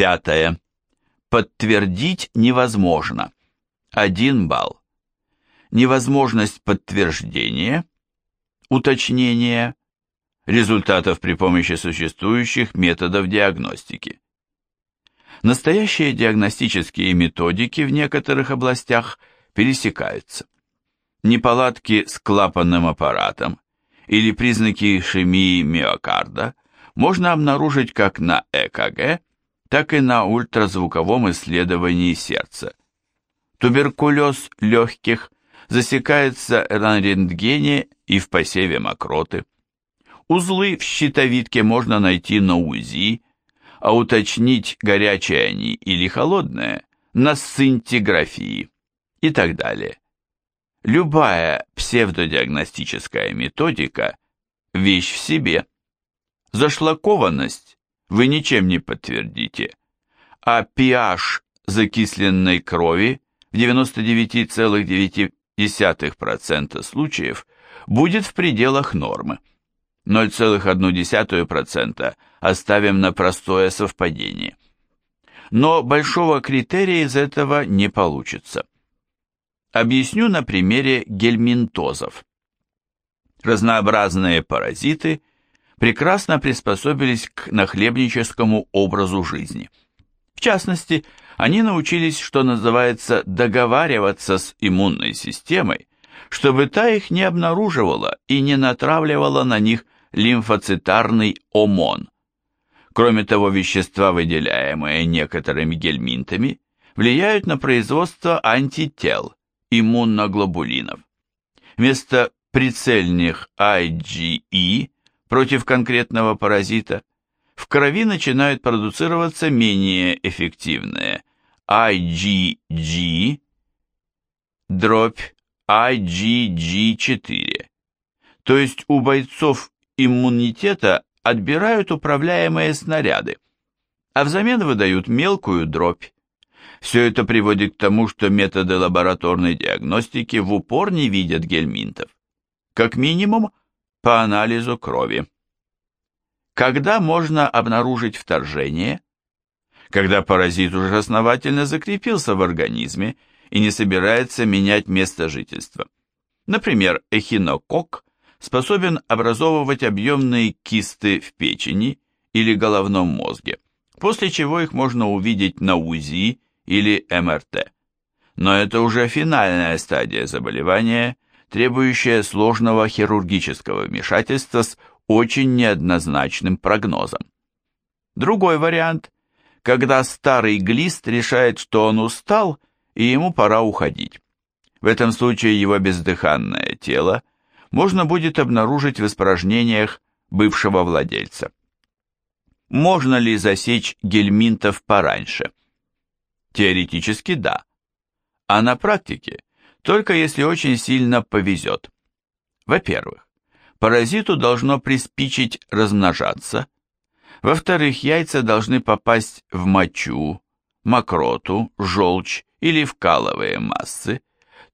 Пятое. Подтвердить невозможно. 1 балл. Невозможность подтверждения, уточнения результатов при помощи существующих методов диагностики. Настоящие диагностические методики в некоторых областях пересекаются. Неполадки с клапанным аппаратом или признаки ишемии миокарда можно обнаружить как на ЭКГ, так и на ультразвуковом исследовании сердца. Туберкулез легких засекается на рентгене и в посеве мокроты. Узлы в щитовидке можно найти на УЗИ, а уточнить, горячие они или холодные, на сцинтиграфии и так далее. Любая псевдодиагностическая методика – вещь в себе. Зашлакованность вы ничем не подтвердите, а pH закисленной крови в 99,9% случаев будет в пределах нормы. 0,1% оставим на простое совпадение. Но большого критерия из этого не получится. Объясню на примере гельминтозов. Разнообразные паразиты прекрасно приспособились к нахлебническому образу жизни. В частности, они научились, что называется, договариваться с иммунной системой, чтобы та их не обнаруживала и не натравливала на них лимфоцитарный ОМОН. Кроме того, вещества, выделяемые некоторыми гельминтами, влияют на производство антител – иммуноглобулинов. Вместо прицельных IgE против конкретного паразита в крови начинают продуцироваться менее эффективные IgG дробь IgG4. То есть у бойцов иммунитета отбирают управляемые снаряды, а взамен выдают мелкую дробь. Все это приводит к тому, что методы лабораторной диагностики в упор не видят гельминтов. Как минимум, по анализу крови. Когда можно обнаружить вторжение? Когда паразит уже основательно закрепился в организме и не собирается менять место жительства. Например, эхинокок способен образовывать объемные кисты в печени или головном мозге, после чего их можно увидеть на УЗИ или МРТ. Но это уже финальная стадия заболевания, требующая сложного хирургического вмешательства с очень неоднозначным прогнозом. Другой вариант, когда старый глист решает, что он устал и ему пора уходить. В этом случае его бездыханное тело можно будет обнаружить в испражнениях бывшего владельца. Можно ли засечь гельминтов пораньше? Теоретически да. А на практике только если очень сильно повезет. Во-первых, паразиту должно приспичить размножаться. Во-вторых, яйца должны попасть в мочу, мокроту, желчь или в каловые массы,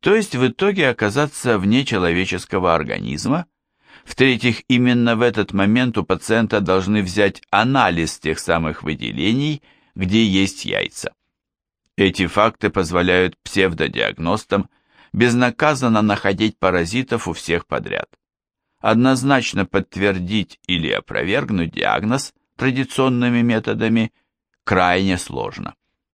то есть в итоге оказаться вне человеческого организма. В-третьих, именно в этот момент у пациента должны взять анализ тех самых выделений, где есть яйца. Эти факты позволяют псевдодиагностам безнаказанно находить паразитов у всех подряд. Однозначно подтвердить или опровергнуть диагноз традиционными методами крайне сложно.